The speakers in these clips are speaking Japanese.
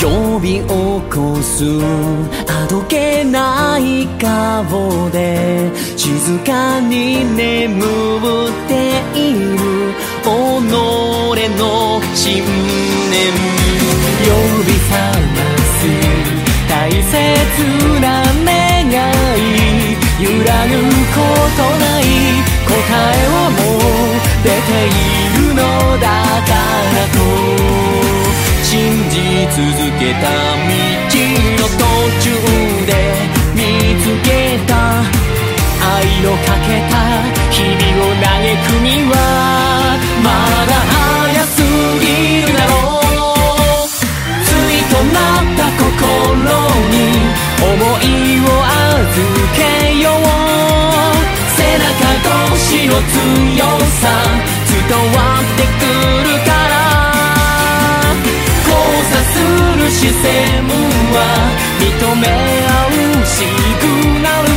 呼び起こすあどけない顔で静かに眠っている。己の信念呼び覚ます大切な願い。揺らぐことない答えはもう出ているのだ。続けた道の途中で見つけた愛をかけた日々を嘆くにはまだ早すぎるだろう。ついとなった心に思いを預けよ。う背中越しの強さ。伝わっ視線は認め合うシグナル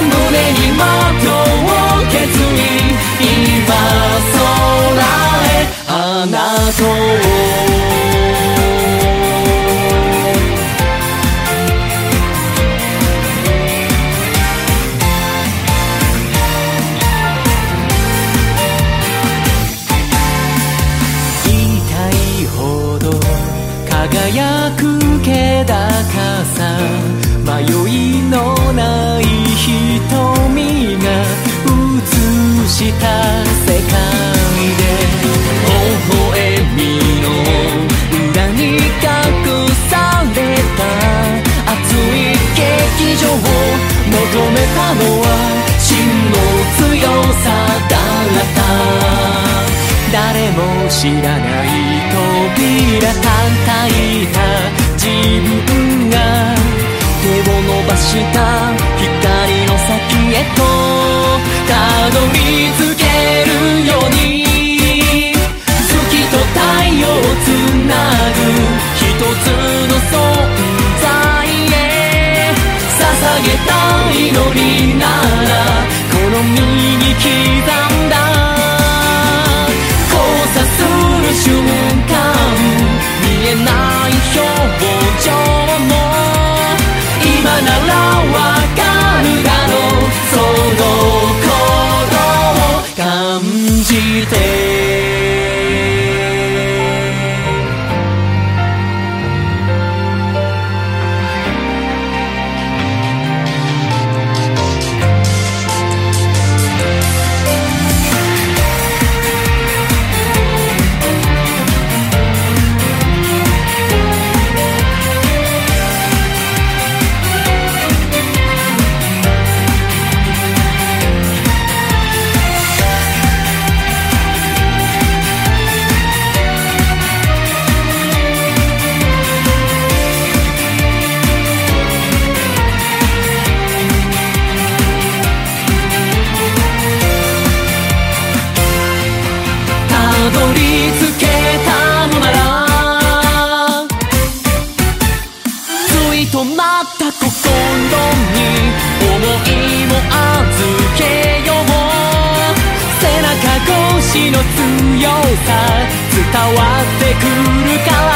胸に的を削り今空へあなした世界で微笑みの裏に隠された熱い劇場を求めたのは真の強さだった。誰も知らない扉叩いた自分が手を伸ばした光の先へと。の見つけるように。月と太陽をつなぐ一つの存在へ。捧げた祈りならこの未来ってくるから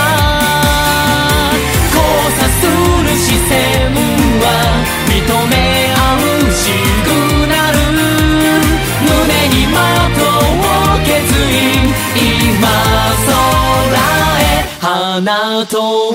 交差する視線は認め合うしくなる胸に的を削り今空へ花とを